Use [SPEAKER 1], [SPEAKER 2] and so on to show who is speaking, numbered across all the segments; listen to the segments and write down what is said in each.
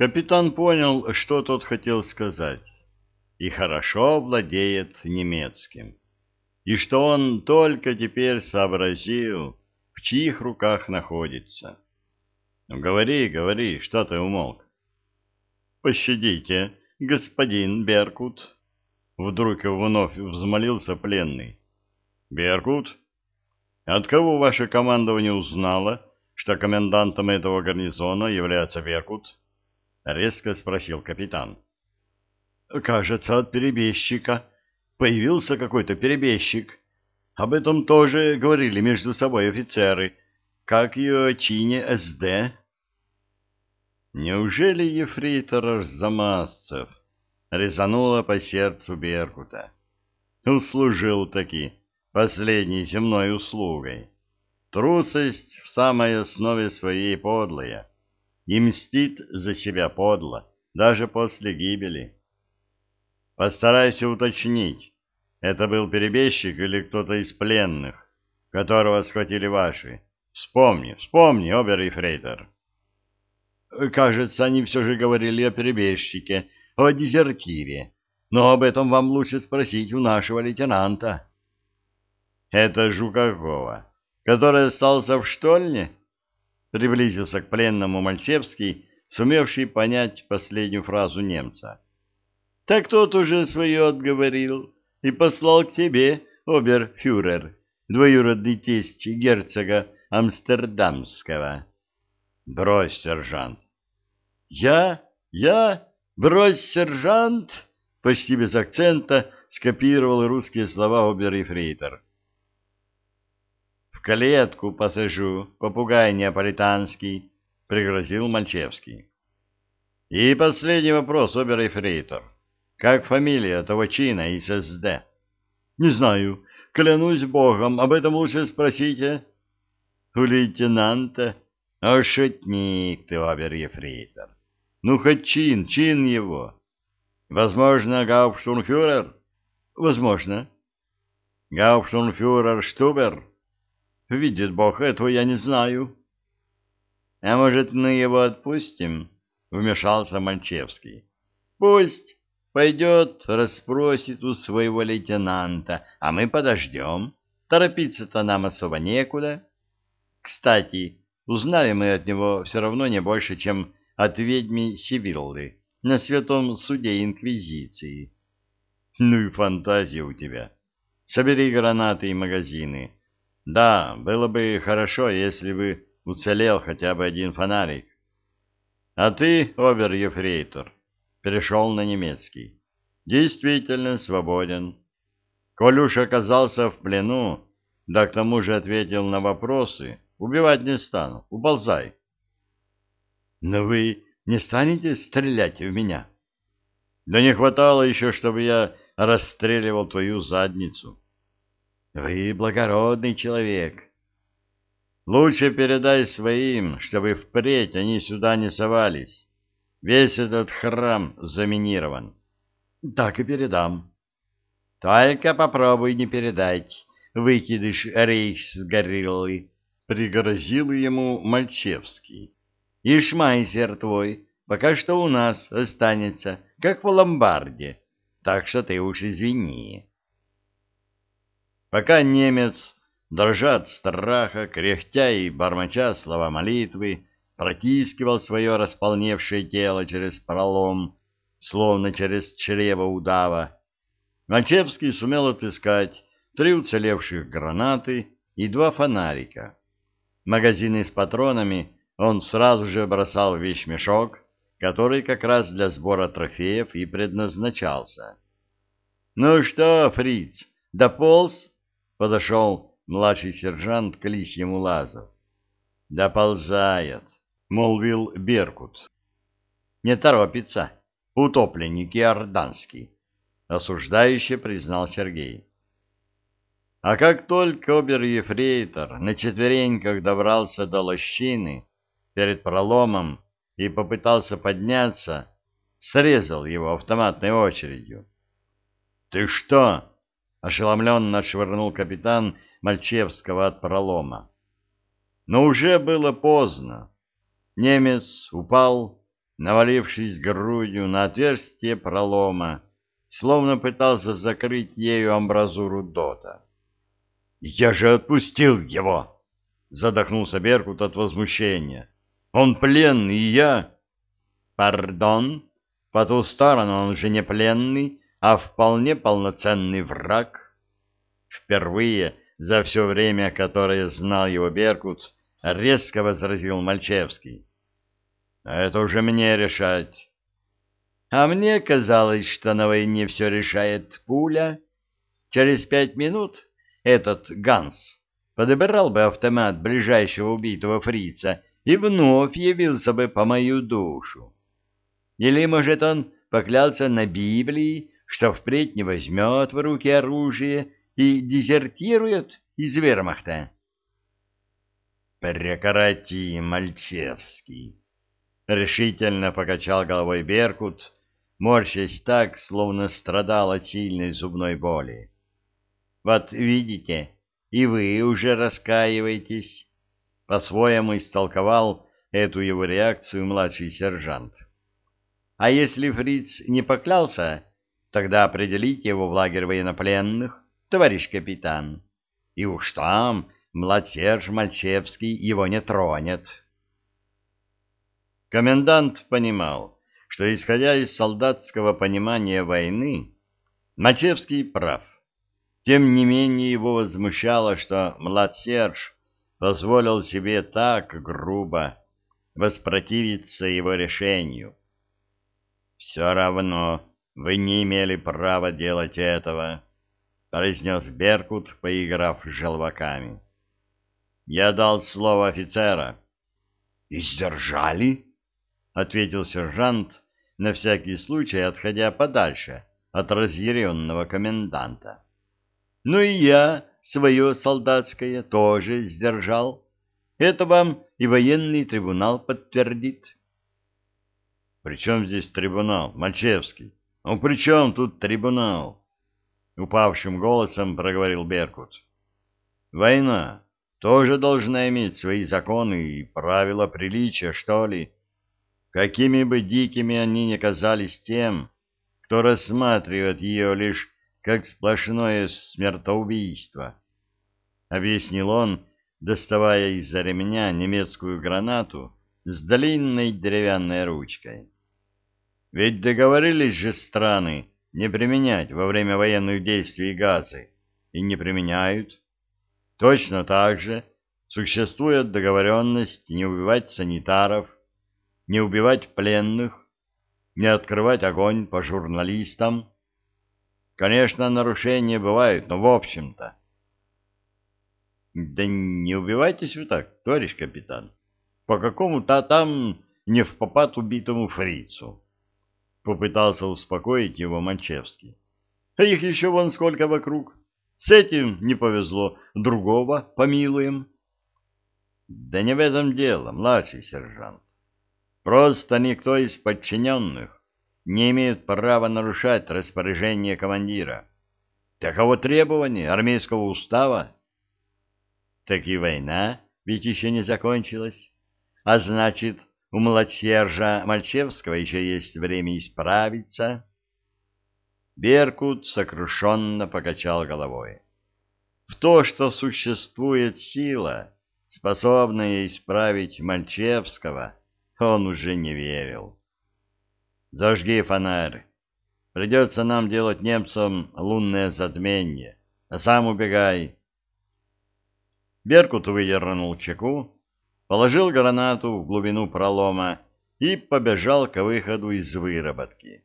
[SPEAKER 1] Капитан понял, что тот хотел сказать, и хорошо владеет немецким, и что он только теперь сообразил, в чьих руках находится. Ну, говори, говори, что ты умолк? Пощадите, господин Беркут. Вдруг вновь взмолился пленный. Беркут? От кого ваше командование узнало, что комендантом этого гарнизона является Беркут? Резко спросил капитан. Кажется, от перебежчика. Появился какой-то перебежчик. Об этом тоже говорили между собой офицеры. Как ее чине СД? Неужели ефрейтор Арзамасцев резанула по сердцу Беркута? Услужил таки последней земной услугой. Трусость в самой основе своей подлая и мстит за себя подло, даже после гибели. Постарайся уточнить, это был перебежчик или кто-то из пленных, которого схватили ваши. Вспомни, вспомни, обер-ефрейтор. Кажется, они все же говорили о перебежчике, о дезертире. Но об этом вам лучше спросить у нашего лейтенанта. Это Жукакова, который остался в штольне? Приблизился к пленному Мальчевский, сумевший понять последнюю фразу немца. Так тот уже свое отговорил и послал к тебе, оберфюрер, двоюродный тесть герцога Амстердамского. Брось, сержант. Я? Я? Брось, сержант? Почти без акцента скопировал русские слова обер-ефрейтор. В клетку посажу, попугай неаполитанский, пригрозил Мальчевский. И последний вопрос, обер-ефрейтор. Как фамилия того чина из СД? Не знаю. Клянусь богом, об этом лучше спросите. У лейтенанта а шутник ты, обер-ефрейтор. Ну, хоть чин, чин его. Возможно, гауптштурмфюрер? Возможно. Гауптштурмфюрер Штубер? Видит Бог, этого я не знаю. А может, мы его отпустим? Вмешался Мальчевский. Пусть пойдет, расспросит у своего лейтенанта, а мы подождем. Торопиться-то нам особо некуда. Кстати, Узнали мы от него все равно не больше, чем от ведьми Сивиллы на святом суде Инквизиции. Ну и фантазия у тебя. Собери гранаты и магазины. Да, было бы хорошо, если бы уцелел хотя бы один фонарик. А ты, обер-ефрейтор, перешел на немецкий. Действительно свободен. Коль уж оказался в плену, да к тому же ответил на вопросы, Убивать не стану. Уползай. Но вы не станете стрелять в меня? Да не хватало еще, чтобы я расстреливал твою задницу. Вы благородный человек. Лучше передай своим, чтобы впредь они сюда не совались. Весь этот храм заминирован. Так и передам. Только попробуй не передать, выкидыш рейхсгориллы пригрозил ему Мальчевский. «Ишмайсер твой пока что у нас останется, как в ломбарде, так что ты уж извини». Пока немец, дрожа от страха, кряхтя и бормоча слова молитвы, протискивал свое располневшее тело через пролом, словно через чрево удава, Мальчевский сумел отыскать три уцелевших гранаты и два фонарика. Магазины с патронами он сразу же бросал в вещмешок, который как раз для сбора трофеев и предназначался. — Ну что, фриц, дополз? — подошел младший сержант к лисьему лазу. — Доползает, — молвил Беркут. — Не торопится, утопленник иорданский, — осуждающе признал Сергей. А как только обер-ефрейтор на четвереньках добрался до лощины перед проломом и попытался подняться, срезал его автоматной очередью. — Ты что? — ошеломленно отшвырнул капитан Мальчевского от пролома. Но уже было поздно. Немец упал, навалившись грудью на отверстие пролома, словно пытался закрыть ею амбразуру дота. — Я же отпустил его! — задохнулся Беркут от возмущения. — Он пленный, и я... — Пардон, по ту сторону он же не пленный, а вполне полноценный враг. Впервые за все время, которое знал его Беркут, резко возразил Мальчевский. — Это уже мне решать. А мне казалось, что на войне все решает пуля. Через пять минут этот Ганс подобрал бы автомат ближайшего убитого фрица и вновь явился бы по мою душу. Или, может, он поклялся на Библии, что впредь не возьмет в руки оружие и дезертирует из вермахта? «Прекрати, Мальчевский!» — решительно покачал головой Беркут, морщась так, словно страдал от сильной зубной боли. «Вот видите, и вы уже раскаиваетесь», — по-своему истолковал эту его реакцию младший сержант. «А если фриц не поклялся, тогда определите его в лагерь военнопленных, товарищ капитан, и уж там младсерж Мальчевский его не тронет». Комендант понимал, что, исходя из солдатского понимания войны, Мачевский прав. Тем не менее его возмущало, что младсерж позволил себе так грубо воспротивиться его решению. «Все равно вы не имели права делать этого», — произнес Беркут, поиграв желваками. «Я дал слово офицера». «И сдержали?» — ответил сержант, на всякий случай отходя подальше от разъяренного коменданта. — Ну и я свое солдатское тоже сдержал. Это вам и военный трибунал подтвердит. — При чем здесь трибунал, Мальчевский? Ну при чем тут трибунал? — упавшим голосом проговорил Беркут. — Война тоже должна иметь свои законы и правила приличия, что ли. — какими бы дикими они ни казались тем, кто рассматривает ее лишь как сплошное смертоубийство. Объяснил он, доставая из-за ремня немецкую гранату с длинной деревянной ручкой. Ведь договорились же страны не применять во время военных действий газы, и не применяют. Точно так же существует договоренность не убивать санитаров, не убивать пленных, не открывать огонь по журналистам. Конечно, нарушения бывают, но в общем-то. Да не убивайтесь вы так, товарищ капитан. По какому-то там не в попад убитому фрицу. Попытался успокоить его Манчевский. А их еще вон сколько вокруг. С этим не повезло, другого помилуем. Да не в этом дело, младший сержант. Просто никто из подчиненных не имеет права нарушать распоряжение командира. Таково требование армейского устава. Так и война ведь еще не закончилась. А значит, у младсержа Мальчевского еще есть время исправиться. Беркут сокрушенно покачал головой. В то, что существует сила, способная исправить Мальчевского, он уже не верил. «Зажги фонарь. Придется нам делать немцам лунное затмение, а сам убегай». Беркут выдернул чеку, положил гранату в глубину пролома и побежал к выходу из выработки.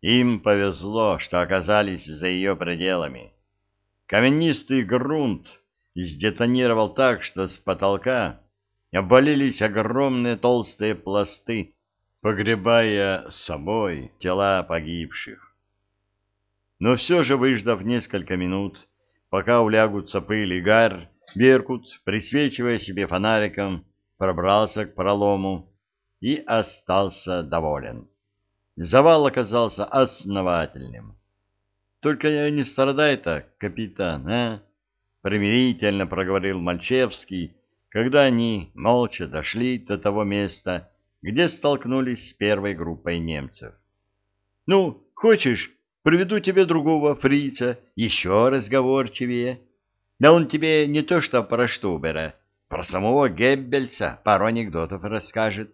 [SPEAKER 1] Им повезло, что оказались за ее пределами. Каменистый грунт сдетонировал так, что с потолка обвалились огромные толстые пласты, погребая с собой тела погибших. Но все же, выждав несколько минут, пока улягутся пыль и гарь, Беркут, присвечивая себе фонариком, пробрался к пролому и остался доволен. Завал оказался основательным. «Только не страдай так, капитан, а?» — примирительно проговорил Мальчевский, когда они молча дошли до того места, где столкнулись с первой группой немцев. — Ну, хочешь, приведу тебе другого фрица, еще разговорчивее. Да он тебе не то что про Штубера, про самого Геббельса пару анекдотов расскажет.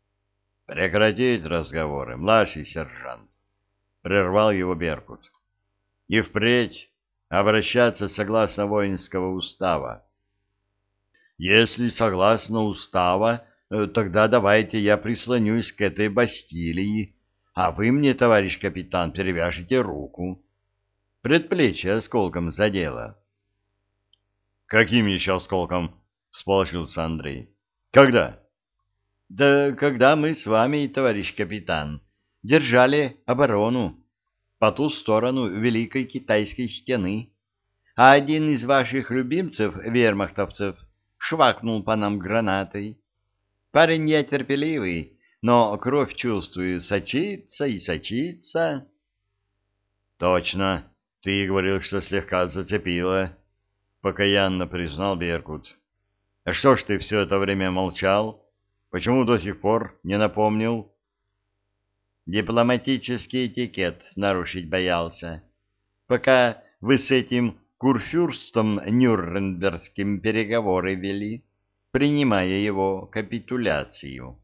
[SPEAKER 1] — Прекратить разговоры, младший сержант, — прервал его Беркут. — И впредь обращаться согласно воинского устава. Если согласно устава, э, тогда давайте я прислонюсь к этой Бастилии, а вы мне, товарищ капитан, перевяжете руку. Предплечье осколком задело. — Каким еще осколком? — всполошился Андрей. — Когда? — Да когда мы с вами, товарищ капитан, держали оборону по ту сторону Великой Китайской стены, а один из ваших любимцев, вермахтовцев, — швакнул по нам гранатой. Парень я терпеливый, но кровь чувствую, сочится и сочится. — Точно, ты говорил, что слегка зацепило, — покаянно признал Беркут. — А что ж ты все это время молчал? Почему до сих пор не напомнил? — Дипломатический этикет нарушить боялся. Пока вы с этим курфюрстом Нюрнбергским переговоры вели, принимая его капитуляцию.